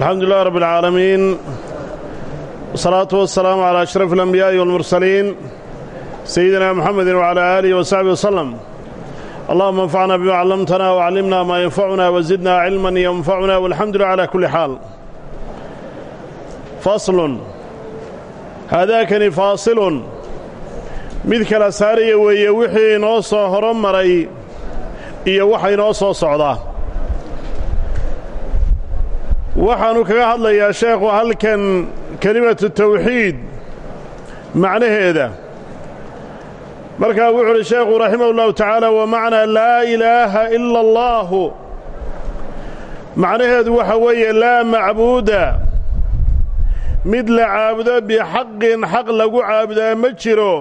alxamdu lilah rab اlcaalamiin wsalaatu wasalaamu calaa ashraf alanbiyaa'i walmursaliin sayidina muxamedi wcalaa aalihi wasaxbi waslem allahuma anfacna bima callamtana wacallimna maa yanfacuna wazidna cilman yanfacuna walxamdu lilah cala kulli xaal faslun. Haadaakani faasilun mid kala saaraya weeye wixii inoo soo horo maray iyo waxa inoo soo socda waxaannu kaga hadlayaa sheekhu halkan kelimatu tawxiid macnaheeda. Markaa wuxu uhi sheekhu raximah ullahu tacaala wa macnaa laa ilaaha ila allaahu macnaheedu waxa weeye laa macbuuda. Mid la caabudo bixaqin xaq lagu caabudaa ma jiro.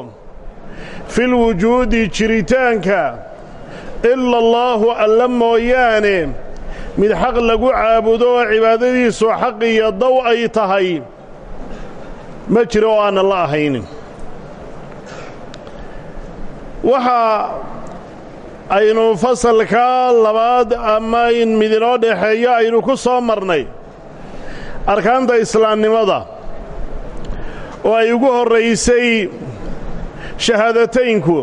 Filwujuudi jiritaanka. Ila allaahu alla mooyaane mid xaq lagu caabudo oo cibaadadiisu xaq iyo daw ay tahay. Ma jiro oo aanan la ahaynin. Waxa aynu fasalka labaad ama in midinoo dhexeeyo aynu ku soo marnay. Arkaanta islaamnimada oo ay ugu horraysay shahaadataynku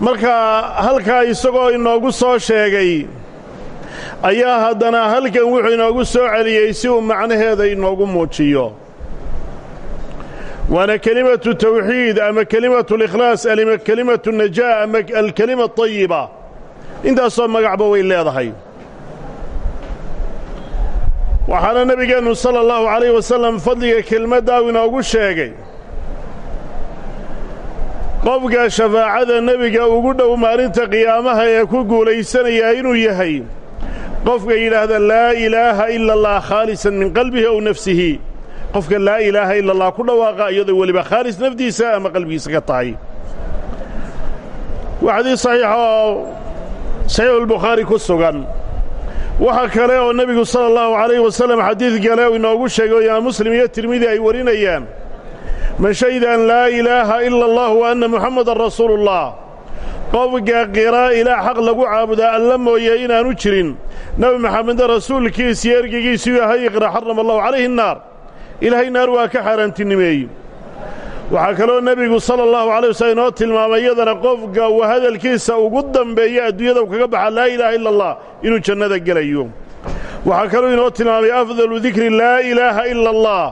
markaa halkaa isagoo inoogu soo sheegay ayaa haddana halkan wuxuu inoogu soo celiyey si uu macnaheeda inoogu muujiyo. Waana kelimatu tawxiid ama kelimatu likhlaas ama kelimatu najaa ama alkelima atayiba intaasoo magacba way leedahay. Waxaana nebigeennu sala allahu calayh wasalam fadliga kelmaddaa inoogu sheegay qofka shafaacada nebiga ugu dhow maalinta qiyaamaha ee ku guulaysanayaa inuu yahay qofka yidhaahda laa ilaaha ila allah khaalisan min qalbihi ow nafsihi. Qofka laa ilaaha ila allah ku dhawaaqa iyadoo weliba khaalis nafdiisa ama qalbigiisa ka tahay. Waa xadiis saxiixa oo saxiixulbukhaari ku sugan. Waxa kale oo nebigu sala allahu calayhi wasallam xadiid kale u inoogu sheegay imaam muslim iyo tirmidi ay warinayaan. Man shahida an laa ilaaha ila allah wa anna muxammadan rasuuluullah qofka qiraa ilaah xaq lagu caabudaa alla mooye inaanu jirin. Nebi maxameda rasuulkiisiyo ergegiisuu yahay iqra xarama allahu calayhi annaar ilaahay naar waa ka xaaraantinimeeyey. Waxaa kaloo nebigu sala allahu calay wasallam inoo tilmaamay iyadana qofka uu hadalkiisa ugu dambeeya adduunyada u kaga baxa laa ilaaha ila allah inuu jannada gelayo. Waxaa kaloo inoo tilmaamay afdalu dikri laa ilaaha ila allah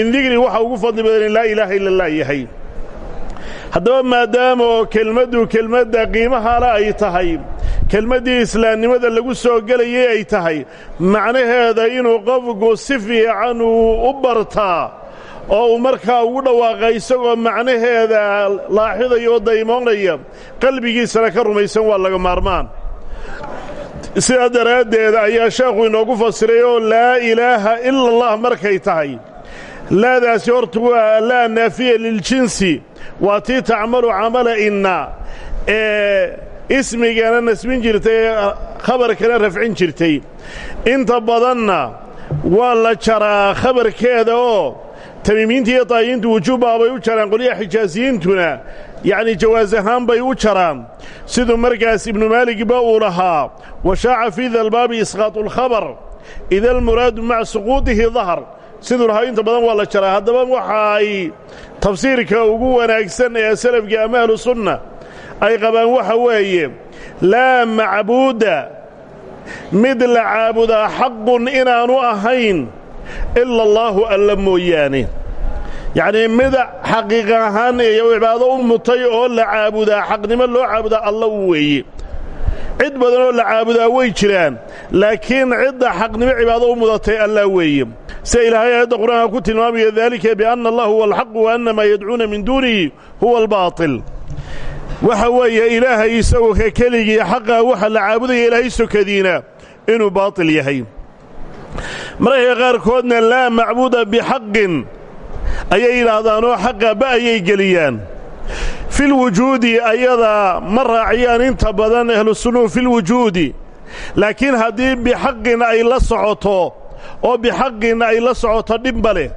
in dikri waxa ugu fadli badan laa ilaaha ila allah yahay haddaba maadaama oo kelmaddu kelmadda qiimahaale ay tahay kelmaddii islaamnimada lagu soo gelayay ay tahay macnaheeda inuu qofku si fiican uu u bartaa oo uu markaa ugu dhawaaqa isagoo macnaheeda laaxidaya oo daymoonaya qalbigiisana ka rumaysan waa laga maarmaan. Sidaa daraaddeed ayaa sheekhu inoogu fasiray oo laa ilaaha ila allah markay tahay laadaasi horta waa laa naafiya liljinsi waa tii tacmalu camala inna. Ee ismigana nasbin jirtay ee khabarkana rafcin jirtay inta badanna waa la jaraa khabarkeeda oo tamiimiinta iyo daayiintu wujuubbaa bay u jaraan qolyaha xijaasiyiintuna yacni jawaas ahaan bay u jaraan siduu markaas ibnu maaligba uu lahaa washaaca fii dalbaabi isqaatu alkhabar ida almuraadu maca suquudihi dahar siduu lahaa badan waa la jaraa. Haddaba waxa ay tafsiirka ugu wanaagsan ee salafkii ama ahlu sunna ay qabaan waxa weeye laa macbuuda mid la caabudaa xaqun inaanu ahayn ila allaahu alla mooyaane. Yacnii mid xaqiiqa ahaan iyo cibaado u mutay oo la caabudaa xaqnimo loo caabudaa alla u weeye cid badan oo la caabudaa way jiraan laakiin cidda xaqnimo cibaado u mudatay allaa weeye sida ilaahay aayadda qur'aanka ku tilmaamaya daalika bianna allah huwa alxaqu wa anna maa yadcuuna min duunihi huwa albaatil. Waxa weeye ilaahay isagoo ka keligii xaqaa waxa la caabudaya ilaahay sokadiina inuu baatil yahay. Mararka qaarkoodna laa macbuuda bixaqin ayay yidhaahdaanoo xaqa ba ayay geliyaan filwujuudi ayadaa ma raaciyaan inta badan ahlusunnuhu filwujuudi laakiin haddii bixaqin ay la socoto oo bixaqin ay la socoto dhibba leh.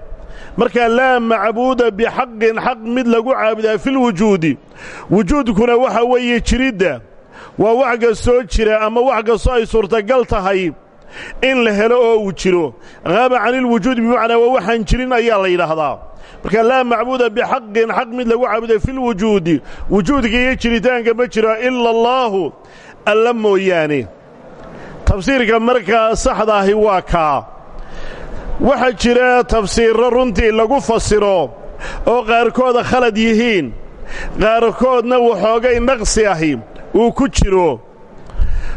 Markaa laa macbuuda bixaqin xaq mid lagu caabudaa filwujuudi wujuudkuna waxa weeye jiridda. Waa wax kastoo jira ama wax kastoo ay suurtagal tahay in la helo oo uu jiro. Haaba cani ilwujuudi bimacnaa waa waxaan jirin ayaa la yidhaahdaa. Marka laa macbuuda bixaqin xaq mid lagu caabuday fi lwujuudi wujuudka iyo jiritaanka ma jiro ila allaahu. Alla mooyaane. Tafsiirka markaa saxda ahi waa kaa. Waxaa jira tafsiirro runtii lagu fasiro oo qaarkooda khalad yihiin. Qaarkoodna waxoogay naqsi ahi. Uu ku jiro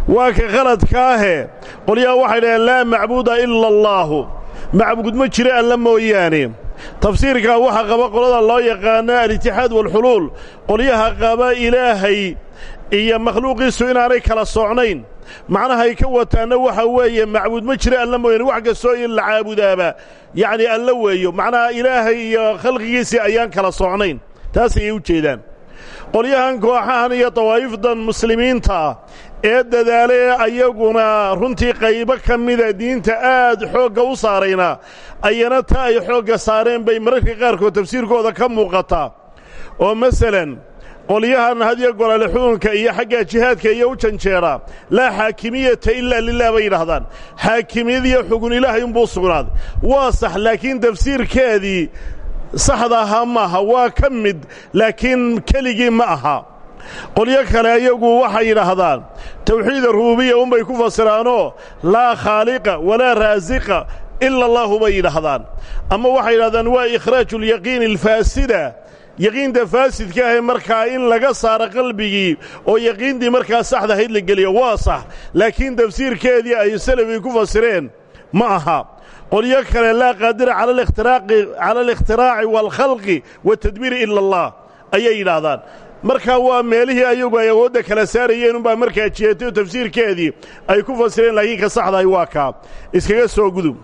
waa ka khaladkaahe qolyaha waxay dhaheen laa macbuuda ila allaahu macbuud ma jiro alla mooyaane. Tafsiirkaa waxaa qaba qolada loo yaqaano alitixaad waalxuluul qolyaha qaba ilaahay iyo makhluuqiisu inaanay kala socnayn. Macnahay ka wataanna waxa weeye macbuud ma jiro alla mooyaane wax kastoo in la caabudaaba. Yacnii alla weeyo macnaha ilaahay iyo khalqigiisii ayaan kala socnayn. Taas ayay u jeedaan. Qolyahan kooxahan iyo dawaa'ifdan muslimiinta ee dadaale ayaguna runtii qaybo ka mida diinta aad xoogga u saarayna ayana ta ay xoogga saareen bay mararka qaarkood tafsiirkooda ka muuqataa oo masalan qolyahan hadiyo golole xukunka iyo xagga jihaadka iyo u janjeera laa xaakimiyata ilaa lilah bay yidhaahdaan. Xaakimiyadiyo xugun ilaahay unbuu sugnaaday waa sax laakiin tafsiirkeedii saxda ahaa maaha waa ka mid laakiin keligii ma aha qolyo kale iyagu waxay yidhaahdaan tawxiida rububiya unbay ku fasiraanoo laa khaaliqa walaa raasiqa ila allaahu bay yidhaahdaan. Ama waxay yidhahdaan waa ikhraaju alyaqiini alfaasida yaqiinta faasidka ahe markaa in laga saaro qalbigii oo yaqiintii markaa saxda ahayd la geliyo waa sax. Laakiin tafsiirkeedii ay salafii ku fasireen ma aha. Qolyo kale laa qaadira cala alikhtiraaci waalkhalqi waatadbiiri ila allah ayay yidhaahdaan markaa waa meelihii ayagu ay awoodda kala saarayeen unbaa markaa oo tafsiirkeedii ay ku fasireen laakiin ka saxdahay waa kaa iskaga soo gudub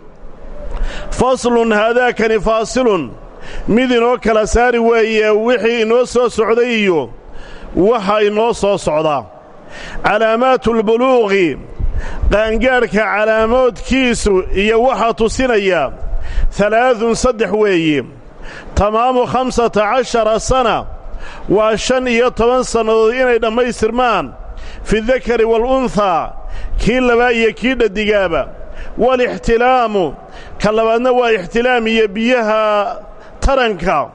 faslun haadaakani faasilun. Mid inoo kala saari weeye wixii inoo soo socday iyo waxa inoo soo socdaa calaamaatu lbuluuqi qaangaadhka calaamoodkiisu iyo waxaa tusinaya alaadun saddex weeye. Tamaamu khamsata cashara sana waa shan iyo toban sannadood inay dhammaystirmaan fi dakari waalunhaa kii labaa iyo kii dhadigaaba waalixtilaamu ka labaadna waa ixtilaam iyo biyaha taranka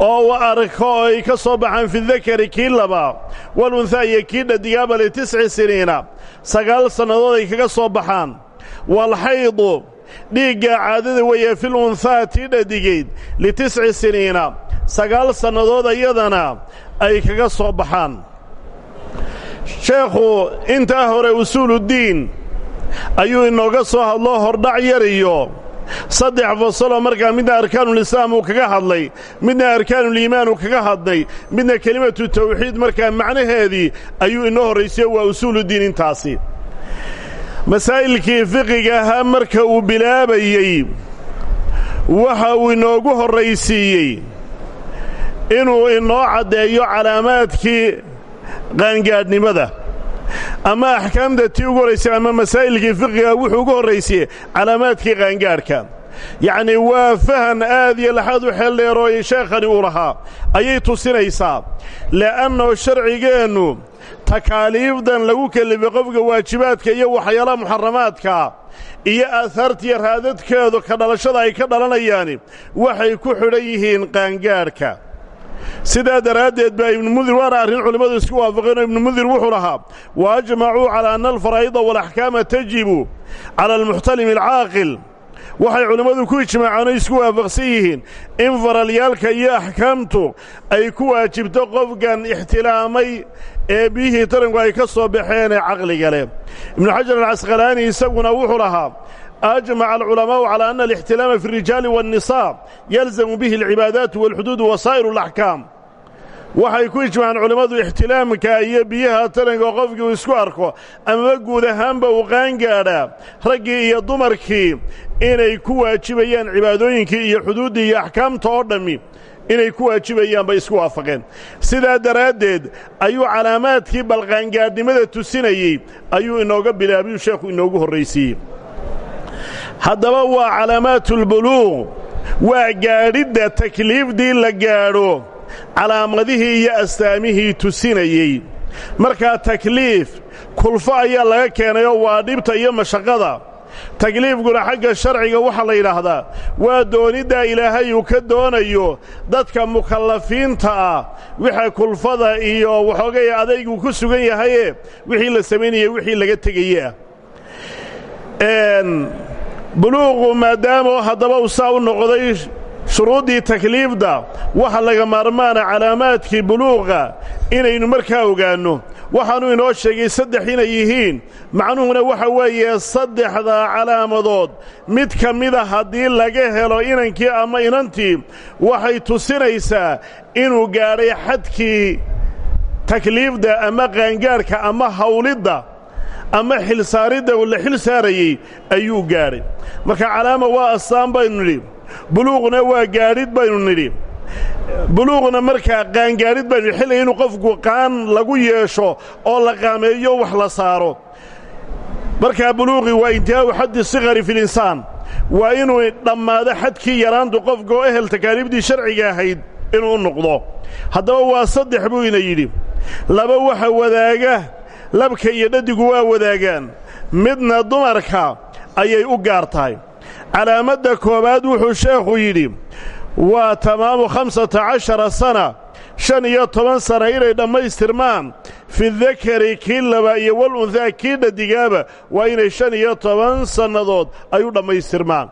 oo u arko ay ka soo baxaan fi dakari kii labaa walunhaa iyo kii dhadigaaba litisci siniina. Sagaal sannadood ay kaga soo baxaan. Waalxaydu dhiigga caadada weeye fil unhaa tii dhadigayd litisci siniina. Sagaal sannadood iyadana ay kaga soo baxaan. Sheekhu intaa hore usuuluddiin ayuu inooga soo hadloo hordhac yar iyo saddex fasaloo markaa midna arkaanulislaam uu kaga hadlay midna arkaanuliimaan uu kaga hadlay midna kelimatu tawxiid. Markaa macnaheedii ayuu inoo horraysiyo waa usuuluddiin intaasi masaa'ilkii fiqiga ahaa marka uu bilaabayey waxa uu inoogu horraysiiyey inuu inoo caddeeyo calaamaadkii qaangaadhnimada. Ama axkaamta tii ugu horraysay ama masaa'ilkii fiqiga wuxuu ugu horraysiye calaamaadkii qaangaadhka yacnii waa fahan aad iyo laxaad u xeel dheerooy sheekhani uu lahaa. Ayay tusinaysaa le'annoo sharcigeennu takaaliifdan lagu kelifay qofka waajibaadka iyo waxyaalaha muxaramaadka iyo aahaartiiyo raadadkeedu ka dhalashada ay ka dhalanayaani waxay ku xidhan yihiin qaangaadhka sidaa daraaddeed baa ibnumundir waana arrin culimmadu isku waafaqeenoo ibnumundir wuxuu lahaa wa ajmacuu calaa anna alfaraa'ida waalaxkaama tajibu cala almuxtalimi alcaaqil. Waxay culimmadu ku ijmaaceen oo isku waafaqsan yihiin in faralyaalka iyo axkaamtu ay ku waajibto qofkan ixtilaamay ee biyihii taranku ay ka soo baxeen ee caqliga leh. Ibnu xajar alcasqalaani isaguna wuxuu lahaa ajmaca alculamaa'u calaa anna alixtilaama fi alrijaali waannisaa yalzamu bihi alcibaadaatu walxuduud wasaa'iru alaxkaam waxay ku ijmaceen culimmadu ixtilaamka iyo biyaha taranka qofkii uu isku arko amaba guud ahaanba uu qaangaadhaa raggii iyo dumarkii inay ku waajibayaan cibaadooyinkii iyo xuduuddii iyo axkaamta oo dhammi inay ku waajibayaan bay isku waafaqeen. Sidaa daraaddeed ayuu calaamaadkii balqaangaadhnimada tusinayey ayuu inooga bilaabiyuu sheekhu inoogu horraysiiyey. Haddaba waa calaamaatulbuluuq waa gaadhidda takliifdii la gaadho calaamadihii iyo astaamihii tusinayey. Markaa takliif kulfo ayaa laga keenayoo waa dhibta iyo mashaqada takliifkuna xagga sharciga waxaa la yidhaahdaa waa dooniddaa ilaahay uu ka doonayo dadka mukallafiinta ah waxa kulfada iyo waxoogay adaygu ku sugan yahaye wixii la samaynaya wixii laga tegayeah buluuqu maadaama haddaba uu saa u noqday shuruuddii takliifda waxa laga maarmaana calaamaadkii buluuqa inaynu markaa ogaanno waxaannu inoo sheegay saddex inay yihiin. Macnuhuna waxa weeye saddexda calaamadood. Mid ka mida haddii laga helo inankii ama inantii waxay tusinaysaa inuu gaadhay xadkii takliifda ama qaangaadhka ama hawlidda ama xilsaaridda la xil saarayey ayuu gaadhay marka calaama waa astaan baynu nidhi buluuqna waa gaadhid baynu nidhi buluuqna markaa qaangaadhid baynu xilliga inuu qofku qaan lagu yeesho oo la qaameeyo wax la saaro. Markaa buluuqi waa intihaau xaddi sikari fi linsaan waa inuu dhammaado xadkii yaraantu qofka oo ehel takaaliifdii sharciga ahayd inuu noqdo. Haddaba waa saddex buu ina yidhi. Laba waxa wadaaga labka iyo dhadigu waa wadaagaan. Midna dumarka ayay u gaar tahay calaamadda koowaad wuxuu sheekhu yidhi waa tamaamu khamsata cashara sana. Shan iyo toban sana inay dhammaystirmaan. Fi dakari kii laba iyo walunhaa kii dhadigaaba waa inay shan iyo toban sannadood ay u dhammaystirmaan.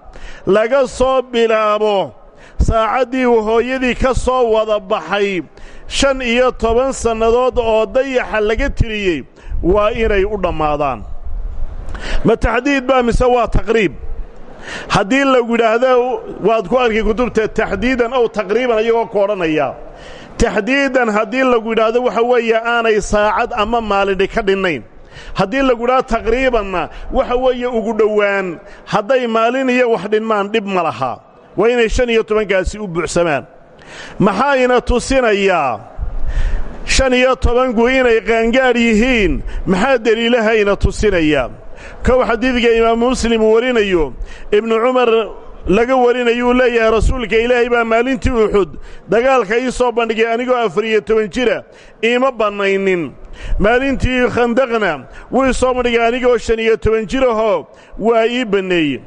Laga soo bilaabo saacaddii uu hooyadii ka soo wada baxay shan iyo toban sannadood oo dayaxa laga tiriyey waa inay u dhammaadaan. Ma taxdiid baa mise waa taqriib haddii lagu yidhaahdo waad ku arki kutubta taxdiidan ow taqriiban iyagoo ku odhanaya. Taxdiidan haddii lagu yidhaahdo waxa weeye aanay saacad ama maalini ka dhinnayn. Haddii lagu yidhahdo taqriibanna waxa weeye ugu dhowaan. Hadday maalin iyo wax dhinmaan dhib ma laha. Waa inay shan iyo tobankaasi u buuxsamaan. Maxaayna tusinayaa shan iyo tobanku inay qaangaadh yihiin. Maxaa deliilahayna tusinayaa kow xadiidka imaamu muslim warinayo ibnu cumar laga warinayuu leeyahay rasuulka ilaahay baa maalintii uxud dagaalka ii soo bandhigay anigoo afar iyo toban jira iima bannaynin. Maalintii khandaqna wuu soo bandhigay anigoo shan iyo toban jirahoo waa ii banneeyey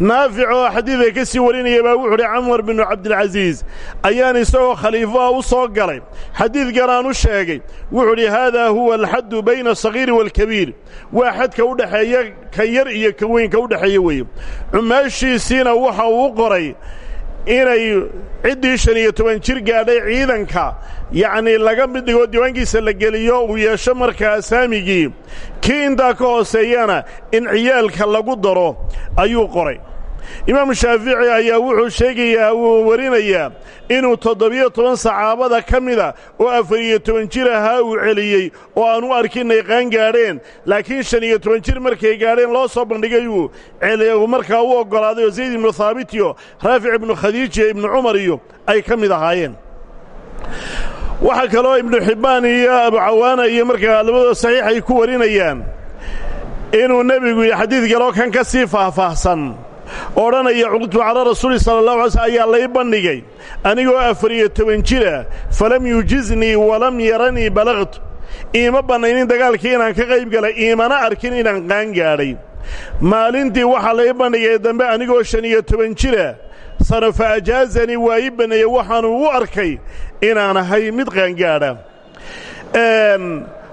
naafic oo xadiidka ka sii warinaya baa wuxu uhi camar binu cabdilcasiis ayaan isagoo khaliifaha u soo galay. Xadiidkanaan u sheegay. Wuxuu udhi haadaa huwa alxaddu bayna asagiiri waalkabiir waa xadka u dhexeeya ka yar iyo ka weynka u weeye. Cumaashiisiina waxa uu qoray inay ciddii shan iyo toban jir gaadhay ciidanka. Yacnii laga mid dhigoo diiwaankiisa la geliyo uu yeesho markaa saamigii. Kii intaa ka hooseeyana in ciyaalka lagu daro ayuu qoray imaamu shaafici ayaa wuxuu sheegayaa wuu warinayaa inuu toddobiyo toban saxaabada ka mida oo afar iyo toban jir ahaa uu celiyey oo aan u qaan gaadheen. Laakiin shan iyo toban jir markay gaadheen loo soo bandhigay uu celiy markaa u oggolaaday oo zayd ibnu haabit iyo raafic ibnu khadiij iyo ibnu cumar iyo ay ka mid ahaayeen. Waxaa kaloo ibnu xibbaan iyo abucawaana iyo markaa labadoo saxiix ay ku warinayaan inuu nebigu iyo xadiid kaloo kan ka sii faahfaahsan odhanaya cuqdtu calaa rasuuli sala allahu alay slm ayaa lay bandhigay. Anigoo afar iyo toban jira falam yujiznii walam yaranii balaqtu iima bannaynin dagaalkii inaan ka qayb galay iimana arkin inaan qaan gaadhay. Maalintii waxaa lay bandhigay dambe anigoo shan iyo toban jira sano fa ajaazanii waa ii banneeyey waxaanu u arkay inaan ahay mid qaangaadha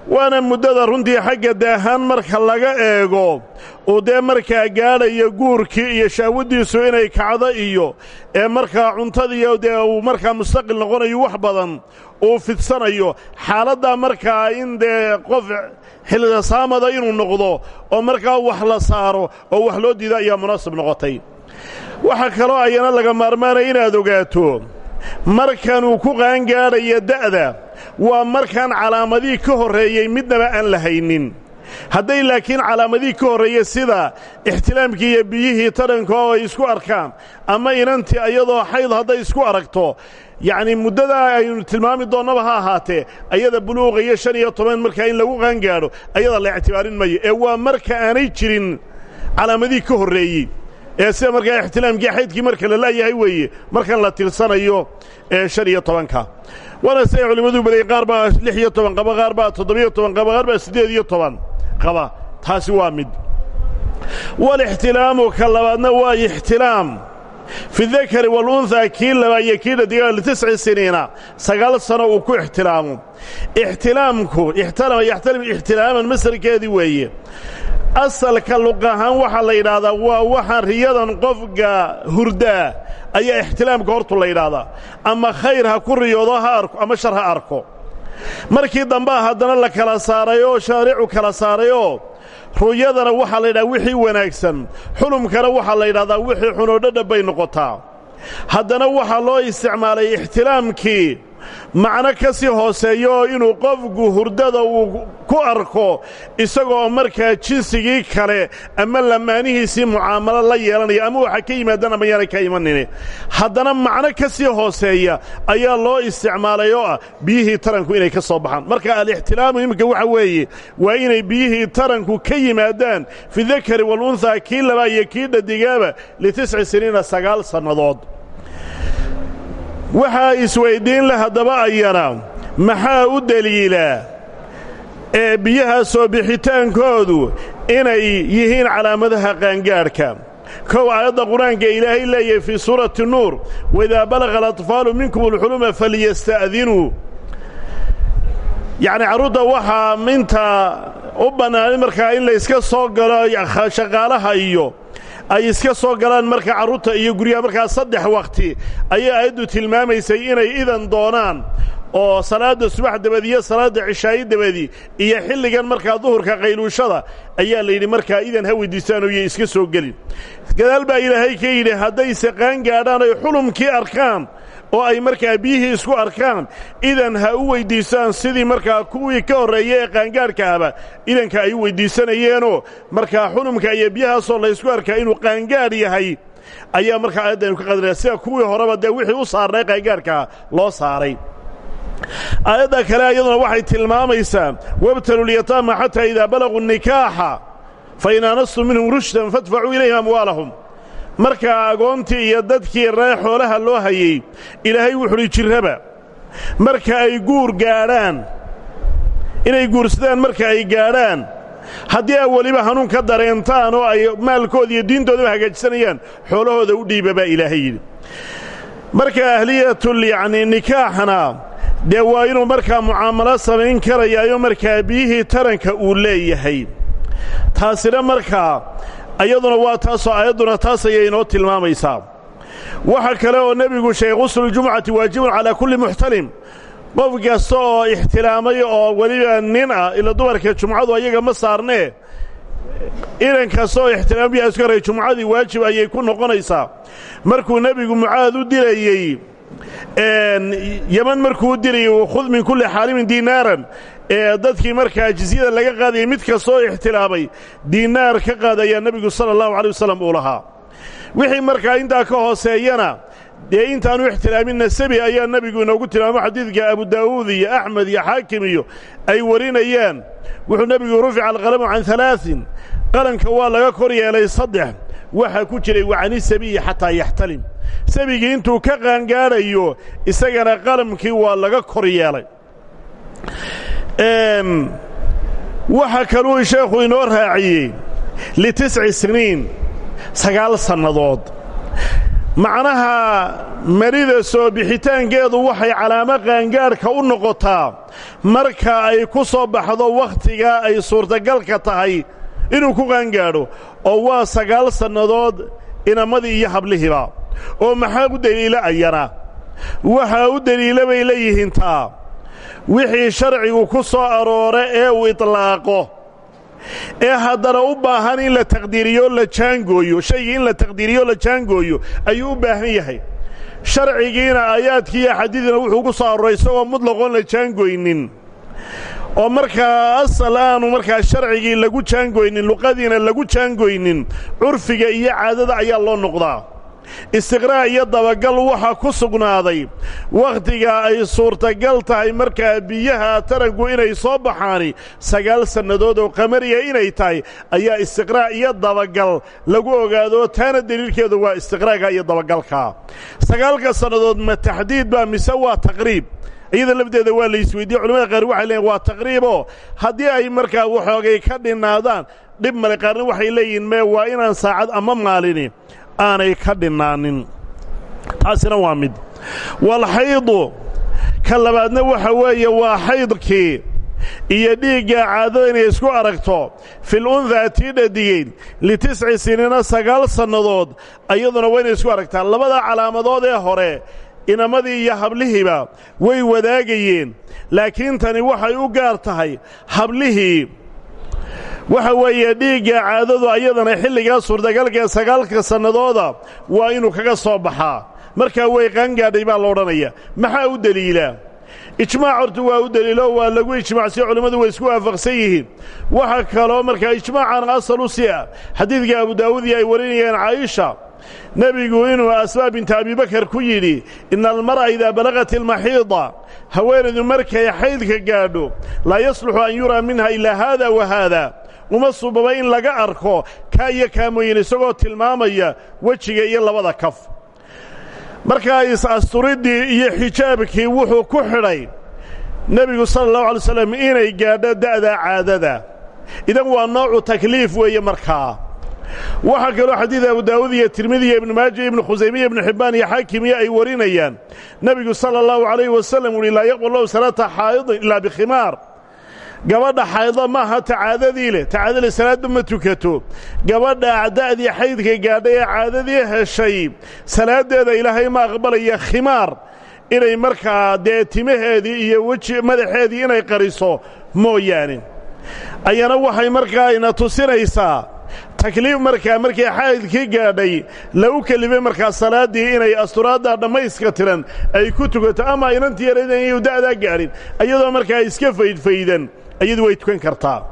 waana muddada runtii xagga daahaan marka laga eego uu dee markaa gaadhayo guurkii iyo shahwaddiisu inay kacdo iyo ee markaa cuntadiiyo dee uu markaa mustaqil noqonayo wax badan uu fidsanayo. Xaaladdaa markaa in dee qof xilsaamada inuu noqdo oo markaa wax la saaro oo wax loo diida ayaa munaasib noqotay. Waxaa kaloo ayana laga maarmaanaya inaad ogaato markanuu ku qaangaadhaya da'da waa markaan calaamadihii ka horreeyey midnaba aan la haynin. Hadday laakiin calaamadihii ka horreeyey sida ixtilaamkii iyo biyihii taranka oo ay isku arkaan ama inantii iyadoo xayd hadday isku aragto yacnii muddadaa aynu tilmaami doonnaba ha ahaatee ayada buluuqa iyo shan iyo toban markaa in lagu qaangaadho ayada la ictibaarin mayo ee waa marka aanay jirin calaamadihii ka horreeyey ee sida markaa ixtilaamkii xaydkii marka la laayahay weeye markan la tirsanayo ee shan iyo tobanka. Waana siday culimmadu badayey qaar qaba qaar baa qaba qaar baa qaba. Taasi waa mid. Walixtilaamu ka labaadna waa ixtilaam fi dakari walunhaa kii labaa iyo kii dhadigaa litisci siniina sagaal sano uu ku ixtilaamo ixtilaamku ixtalama yaxtalim ixtilaaman masarkeedii weeye asalka luq ahaan waxaa la yidhaahdaa waa waxaan riyadan qofka hurdaa ayaa ixtilaamka hortu la yidhaahdaa. Ama khayr ha ku riyoodo ha arko ama shar ha arko. Markii dambea haddana la kala saarayoo shaaricu kala saarayoo ru'yadana waxaa la yidhaha wixii wanaagsan. Xulumkana waxaa la yidhahdaa wixii xunoo dhadhab bay noqotaa. Haddana waxaa loo isticmaalay ixtilaamkii macno ka sii hooseeyo oo inuu qofku hurdada uu ku arko isagoo markaa jinsigii kale ama lamaanihiisii mucaamalo la yeelanaya ama waxa ka yimaadaan ama yaanay ka imanini. Haddana macno ka sii hooseeya ayaa loo isticmaalay ah biyihii taranku inay ka soo baxaan. Marka alixtilaamu iminka waxa weeye waa inay biyihii taranku ka yimaadaan fi dakari walunhaa kii labaa iyo kii dhadigaaba litisci siniina sagaal sannadood waxaa isweyddiin leh haddaba ayana maxaa u deliilaa ee biyaha soo bixitaankoodu inay yihiin calaamadaha qaangaadhka kow aayadda qur'aanka ilaahay leeyahay fii suurati nuur waidaa balaqa alatfaalu minkum alxuluma falyasta'dinuu. Yacni carruurta waxaa minta u bannaanay markaa in la yska soo galo shaqaalaha iyo ay iska soo galaan marka carruurta iyo guryaha. Markaa saddex wakhti ayay aayaddu tilmaamaysay inay idan doonaan oo salaadda subax dabadi iyo salaadda cishaayi dabadi iyo xilligan markaa duhurka qayluushada ayaa la yidhi markaa idan ha weyddiistaanoo iyo iska soo gelin. Gadaal baa ilaahay ka yidhi haddayse qaan gaadhaan ay xulumkii arkaan oo ay markaa biyihii isku arkaan. Idan ha u weyddiisaan sidii markaa kuwii ka horreeya ee qaangaadhka ahba. Idanka ay u weyddiisanayeenoo markaa xulumka iyo biyahaasoo laysku arkaa inuu qaangaadh yahay ayaa markaa aayaddaynu ka qadinaya sida kuwii horeba dee wixii u saarnay qaangaadhkaa loo saaray. Aayadda kale iyaduna waxay tilmaamaysaa wabtalulyataama xataa idaa balaguu nikaaxa fa in aanastum minhum rushdan fadfacuu ilayhim amwaalahum markaa agoontii iyo dadkii ree xoolaha loo hayey ilaahay wuxuuhi jirraba marka ay guur gaadhaan inay guursadaan marka ay gaadhaan haddii a weliba hanuun ka dareentaan oo ay maalkooda iyo diintoodaba hagaajisanayaan xoolahooda u dhiiba baa ilaahay yidhi. Marka ahliyatul yacnii nikaaxna dee waa inuu markaa mucaamalo samayn karayaayo markaa biyihii taranka uu leeyahay. Taasina markaa iyaduna waa taasoo aayadduna taas ayay inoo tilmaamaysaa. Waxa kale oo nebigu sheegay qusluljumcati waajibun calaa kulli muxtalim. Qof kasta oo ixtilaamay oo weliba nin ah ila dumarka jumcadu ayaga ma saarnee inan kasta oo ixtilaambiyaa isku horray jumcadii waajib ayay ku noqonaysaa. Markuu nebigu mucaad u dilayey yeman markuu u dilayey khud min kulli xaalimin diinaaran ee dadkii markaa jizyada laga qaadayay mid kastoo ixtilaamay diinaar ka qaadayaa nebigu sala allahu alay wasalam uu lahaa. Wixii markaa intaa ka hooseeyana dee intaanu ixtilaamin nasabi ayaa nebigu inoogu tilmaamo xadiidka abu daa'uud iyo axmed iyo xaakim iyo ay warinayaan. Wuxuu nebigu rufica alqalamu can alaain qalanka waa laga kor yeelay saddex waxaa ku jiray wacani sabiyi xataa yaxtalim. Sabigii intuu ka qaangaadhayo isagana qalamkii waa laga kor yeelay waxa kaluu sheekhu inoo raaciyey litisci siniin sagaal sannadood. Macnaha marida soo bixitaankeedu waxay calaamo qaangaadhka u noqotaa marka ay ku soo baxdo wakhtiga ay suurtagalka tahay inuu ku qaangaadho oo waa sagaal sannadood inamadii iyo hablihiba. Oo maxaa u deliila ayana? Waxaa u deliila bay leeyihiin taa wixii sharcigu ku soo aroora ee uu itlaaqo ee haddana u baahan in la taqdiiriyo la jaangooyo shaygii in la taqdiiriyo la jaangooyo ayuu u baahan yahay. Sharcigiina aayaadkii iyo xadiidina wuxuu ku soo arooray isagoo mudlaqoon la jaangoynin oo markaa asal aanu markaa sharcigii lagu jaangoynin luqadiina lagu jaangoynin curfiga iyo caadada ayaa loo noqdaa istiqraa' iyo dabagal waxaa ku sugnaaday. Wakhtiga ay suurtagal tahay markaa biyaha taranku inay soo baxaani sagaal sannadood oo qamariya inay tahay ayaa istiqraa' iyo dabagal lagu ogaado. Taana deliilkeedu waa istiqraaga iyo dabagalka. Sagaalka sannadood ma taxdiid baa mise waa taqriib? Iyada lafteeda waa la isweydiye culamada qaar waxay leeyiin waa taqriiboo haddii ay markaa waxoogay ka dhinnaadaan dhib male qaarna waxay leeyihiin mee waa inaan saacad ama maalini aanay ka dhinnaanin. Taasina waa mid. Walxaydu ka labaadna waxa weeye waa xaydkii iyo dhiigga caadada inay isku aragto. Fil unhaa tii dhadigeyd litisci siniina sagaal sannadood iyaduna waa inay isku aragtaa labada calaamadood ee hore inamadii iyo hablihiiba way wadaagayeen. Laakiin tani waxay u gaar tahay hablihii waxa weeye dhiigga caadadu ayadana xilligaa suurtagalkaee sagaalka sannadooda waa inuu kaga soo baxaa markaa way qaangaadhay baa la odhanaya. Maxaa u deliilaa ijmaac horta waa u deliilo waa lagu ijmaacsiyo culimmadu way isku waafaqsan yihiin. Waxaa kaloo markaa ijmaacan asal u si ah xadiidka abu daawuudi ay warinayeen caa'isha nebigu inuu asmaa binta abibakar ku yidhi ina almar'a idaa balagat ilmaxiida haweenaydu markay xaydka gaadho laa yasluxu an yuraa minha ilaa haada wa haada uma subaba in laga arko kaa iyo kaamooyin isagoo tilmaamaya wejiga iyo labada kaf. Markaa is-asturiddii iyo xijaabkii wuxuu ku xidhay nebigu sala allahu alay slam inay gaadho da'da caadada. Idan waa noocu takliif weeye markaa waxaa kaloo xadiid abu daawuud iyo tirmidi iyo ibnu maaja ibnu khusaymiya ibnu xibbaan iyo xaakimiya ay warinayaan. Nebigu sala allahu calayhi wasalam uhi laa yaqbal lahu salaata xaa'idin ilaa bikhimaar gabadha xayda maaha tacaadadii leh tacaadale salaadba ma tukato. Gabadha da'dii xaydka gaadhay ee caadadii heshay salaaddeeda ilaahay ma aqbalaya khimaar inay markaa dee timaheedii iyo weji madaxeedii inay qariso mooyaane. Ayana waxay markaa ina tusinaysaa takliif markaa markii xaydkii gaadhay lagu kelifay markaa salaaddii inay asturaadda dhammayska tiran ay ku tukato ama inantii yaradan iyu da'daa gaadhin iyadoo markaa iska faydfaydan iyadu way tukan kartaa.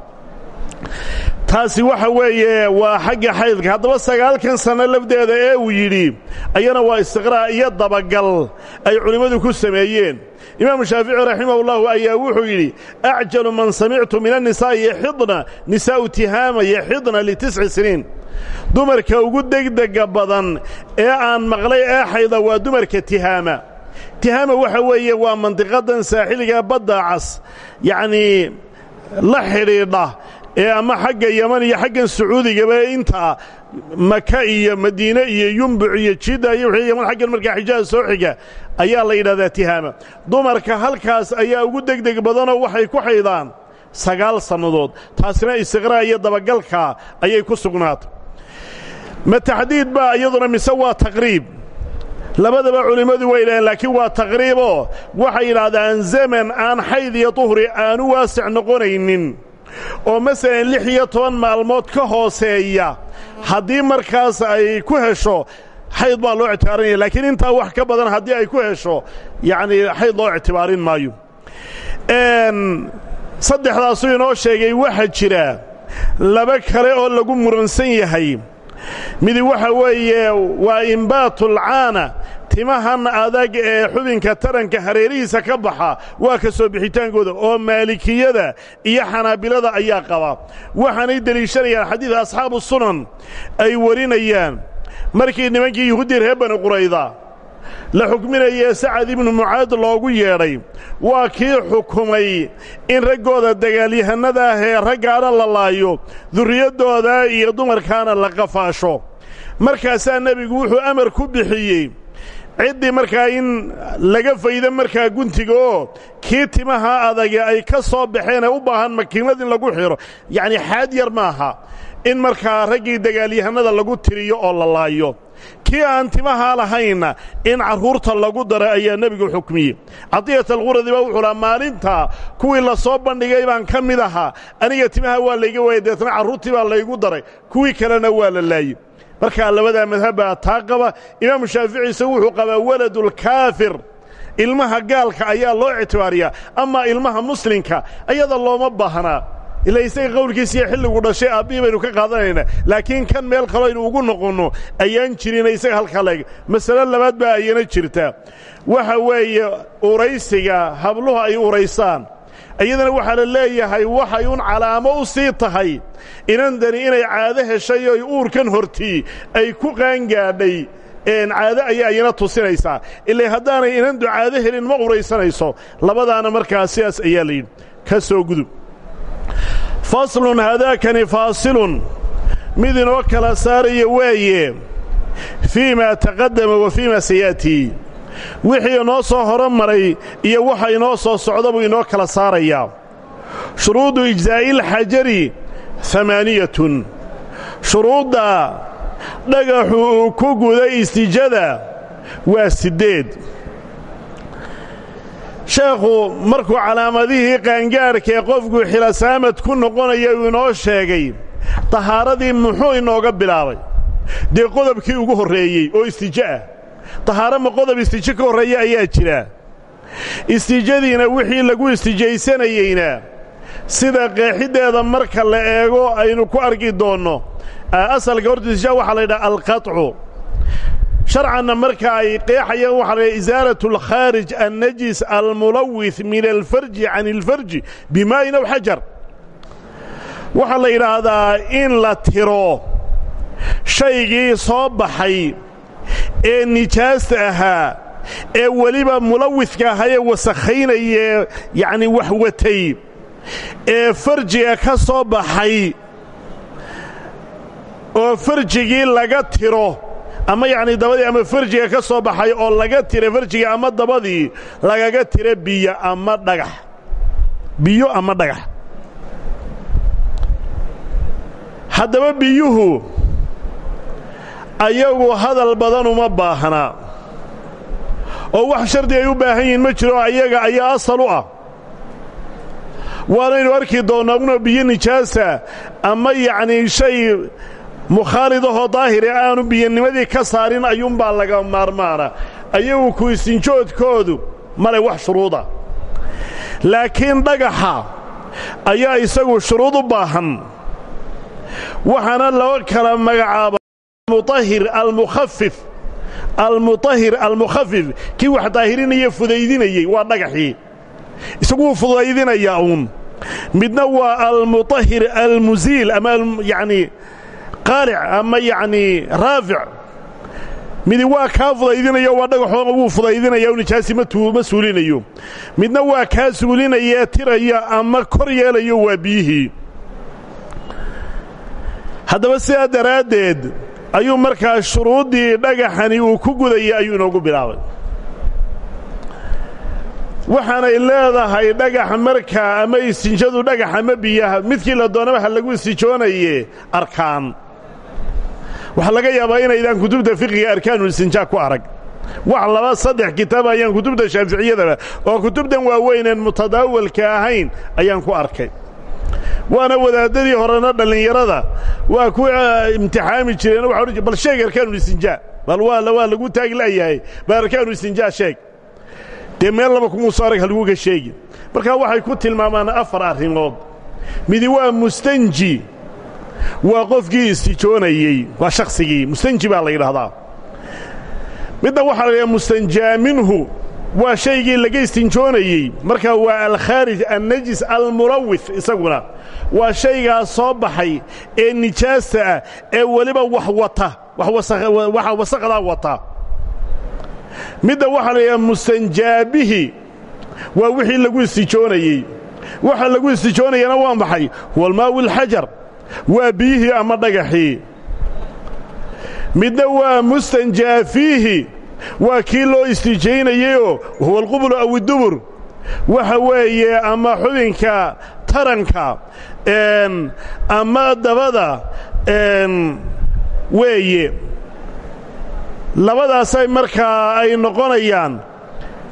Taasi waxa weeye waa xagga xaydka. Haddaba sagaalkan sanno lafdeeda ee uu yidhi ayana waa istiqraa' iyo dabagal ay culimmadu ku sameeyeen. Imaamu shaafici raximahullahu ayaa wuxuu yidhi acjalu man samictu min annisaa'i yaxidna nisaa'u tihaama yaxidna litisci siniin. Dumarka ugu degdega badan ee aan maqlay ee xayda waa dumarka tihaama. Tihaama waxa weeye waa mandiqadan saaxiliga badda cas. Yacnii la xidhiidha ee ama xagga yaman iyo xaggan sacuudigaba intaa maka iyo madiine iyo yumbuc iyo jidda iyo wixii yaman xaggan markaa xijaaz soo xiga ayaa la yidhahdaa tihaama. Dumarka halkaas ayaa ugu degdeg badanoo waxay ku xaydaan sagaal sannadood taasina istiqraa' iyo dabagalka ayay ku sugnaatay ma taxdiid baa iyaduna mise waa taqriib labadaba culimmadu way yidhahdeen laakiin waa taqriiboo waxay yidhaahdaan zaman aan xayd iyo duhri aanu waasic noqonaynin oo masalan lix iyo toban maalmood ka hooseeya. Haddii markaas ay ku hesho xayd baa loo ictibaarinaya. Laakiin intaa wax ka badan haddii ay ku hesho yacnii xayd loo ictibaarin maayo. Saddexdaasuu inoo sheegay waxaa jira laba kale oo lagu muransan yahay midi waxa weeye waa imbaatulcaana timahan adag ee xubinka taranka hareerihiisa ka baxa waa ka soo bixitaankooda oo maalikiyada iyo xanaabilada ayaa qaba. Waxaanay deliishanayaan xadiid asxaabu sunan ay warinayaan. Markii nimankii yuhuuddii reer bani qurayda la xukminayee sacad ibnu mucaad loogu yeedhay waa kii xukumay in raggooda dagaalyahannada ah ee raggaana la laayo durriyaddooda iyo dumarkaana la qafaasho. Markaasaa nebigu wuxuu amar ku bixiyey ciddii markaa in laga faydo markaa guntiga kii timaha adage ay ka soo baxeen ee u baahan makiinad in lagu xidho yacnii xaad yar maaha in markaa raggii dagaalyahannada lagu tiriyo oo la laayo kii aan timahaa lahaynna in carruurta lagu daro ayaa nebigu xukmiyey baa wuxuu lahaa maalinta kuwii la soo bandhigay baan ka mid ahaa. Aniga timaha waa layga waayay deetna carruurtii baa laygu daray. Kuwii kalena waa la laayey. Markaa labadaa madhab baa taa qaba. Imaamu shaaficiise wuxuu qabaa waladulkaafir ilmaha gaalka ayaa loo ictibaariyaa amaa ilmaha muslimka ayada looma baahnaa ila isaga qowlkiisiiyo xilligu dhashay aabbihii baynu ka qaadanaynaa laakiin kan meel kaloo aynu ugu noqonno ayaan jirina isaga halkaa laeg masale labaad baa ayana jirta. Waxa weeye uraysiga habluhu ay uraysaan. Iyadana waxaa la leeyahay waxay un calaamo u sii tahay. Inandani inay caado heshay oy uurkan hortii ay ku qaangaadhay. Caado ayaa ayana tusinaysaa ilaa haddaanay inandu caado helin ma uraysanayso. Labadaana markaa sidaas ayaa layidhi ka soo gudub faslun haadaakani faasilun. Mid inoo kala saaraya waaye fii maa taqaddama wa fii maa saya'tii wixii inoo soo horomaray iyo waxa inoo soo socda buu inoo kala saarayaa shuruudu ijzaa'ilxajari amaaniyatun shuruudda dhagaxu uu ku guday istijada waa siddeed sheekhu markuu calaamadihii qaangaadhkaee qofku xilasaamad ku noqonaya uu inoo sheegay tahaaradii muxuu inooga bilaabay? Dee qodobkii ugu horreeyey oo istijo ah tahaaro ma qodob istijo ka horreeya ayaa jira. Istijadiina wixii lagu istijaysanayeyna sida qeexiddeeda marka la eego aynu ku arki doonno. Asalka horta istijaa waxaa la yidhaha alqaطcu sharcanna marka ay qeexayaan waxaa la isaarat alkhaarij annajis almulawith min alfarji can ilfarji bimaa'in aw xajar waxaa la yidhaahdaa in la tiro shaygii soo baxay ee nijaasta ahaa ee weliba mulawidka ahayee wasakhaynayee yacnii waxwatay ee farjiga ka soo baxay oo farjigii laga tiro ama yacni dabadii ama farjiga ka soo baxay oo laga tira farjiga ama dabadii lagaga tira biyo ama dhagax. Biyo ama dhagax. Haddaba biyuhu ayagu hadal badan uma baahnaa oo wax shardi ay u baahan yihiin ma jiro ayaga ayaa asal u ah. Waanaynu arki doonnaa una biyo nijaasa ama yacnii shay mukhaalidahoo daahire aanu biyanimadii ka saarin ayuunbaa laga maarmaana ayagu ku isinjoodkoodu male wax shuruuda. Laakiin dhagaxa ayaa isagu shuruud u baahan. Waxaana loo kala magacaaba almutahir almukhafif almutahir almukhafif kii wax daahirinaya fudaydinayey waa dhagaxii. Isagu wuu fudaydinayaa uun. Midna waa almutahir almuziil ama yacnii qaalic ama yacnii raafic. Midi waa kaa fudaydinayo waa dhagaxoo wuu fudaydinaya u nijaasi ma suulinayo. Midna waa kaa suulinayee tiraya ama kor yeelayo waa biyihii. Haddaba sidaa daraaddeed ayuu markaa shuruuddii dhagaxani uu ku gudayay ayuu inoogu bilaabay. Waxaanay leedahay dhagax markaa ama istinjadu dhagax ama biyaha midkii la doonaba ha lagu istijoonaye arkaan waxaa laga yaabaa inaydaan kutubta fiqiga arkaanulistinjaa ku arag. Wax laba saddex kitaab ayaan kutubta shaaficiyadaba oo kutubtan waaweyneen mutadaawalka ahayn ayaan ku arkay. Waana wadaadadii horena dhallinyarada waa ku imtixaami jireen. Waa bal sheeg arkaanulistinjaa bal waa waa lagu taagi la'yahay bal arkaanulistinjaa sheeg. Dee meel laba kumuuso arag halguga sheegin. Markaa waxay ku tilmaamaan afar arrimood. Midi waa mustanji waa qofkii istijoonayey waa shakhsigii mustanji baa la yidhaahdaa. Midna waxaa la yidhaha mustanjaa minhu. Waa shaygii laga istinjoonayey markaa waa alkhaarij annajis almulawith isaguna. Waa shaygaas soo baxay ee nijaasta ah ee weliba wax wata waxa wasaqdaa wata. Midda waxaa la yidhaha mustanjaabihi waa wixii lagu istijoonayey waxa lagu istijoonayana waa maxay? Huwa almaawi alxajar waa biyihii ama dhagaxii? Midna waa mustanjaa fiihi waa kii loo istijaynayeyoo huwa alqublu aw iddubur waxa weeye ama xubinka taranka ama dabada weeye. Labadaasay markaa ay noqonayaan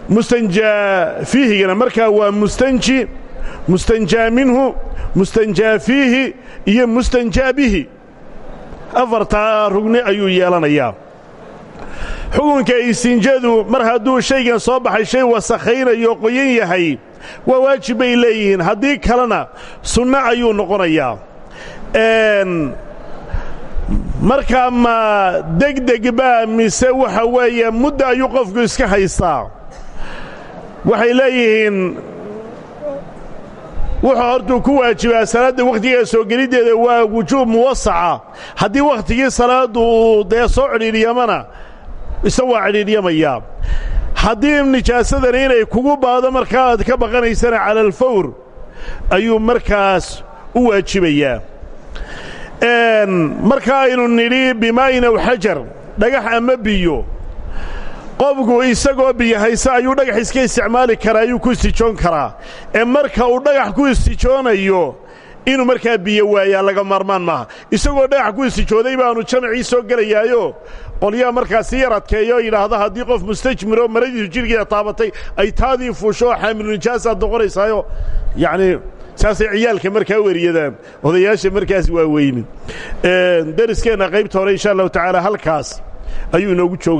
mustanjaa fiihigana markaa waa mustanji mustanjaa minhu mustanjaa fiihi iyo mustanjaa bihi afartaa rugni ayuu yeelanayaa xukunka istinjadu mar hadduu shaygan soo baxay shay wasakhaynayo qoyan yahay waa waajib bay leeyihiin haddii kalena sunno ayuu noqonayaa markaa ma degdeg baa mise waxa weeye mudda ayuu qofku iska haystaa waxay leeyihiin wuxuu hortuu ku waajibaa salaadda wakhtigeeda soo geliddeeda waa wujuub muwasaca. Haddii wakhtigii salaaddu uu dee soo cidhiidhyamana isna waa cidhiidhyamayaa haddii nijaasadani inay kugu baado markaa aad ka baqanaysana cala alfawr ayuu markaas u waajibayaa. Marka aynu nidhi bimaa'in aw xajar dhagax ama biyo qofku isagoo biyo haysa ayuu dhagax iska isticmaali karaa ayuu ku istijoon karaa. Ee marka uu dhagax ku istijoonayo inuu markaa biyo waayaa laga maarmaan maaha. Isagoo dhagax ku istijooday baanu jamacii soo gelayaayo. Qolyaha markaasi yar adkeeya oo yidhaahda haddii qof mustajmiroo maradiisu jidhgiida taabatay ay taadii fuusho oo xaamilu nijaasaad noqonaysaayo. Yacnii saasay ciyaalka markaa weriyadaan. Odayaasha markaas waa weynin deriskeenna qaybta hore insha allahu tacaala halkaas ayuu inoogu joogaya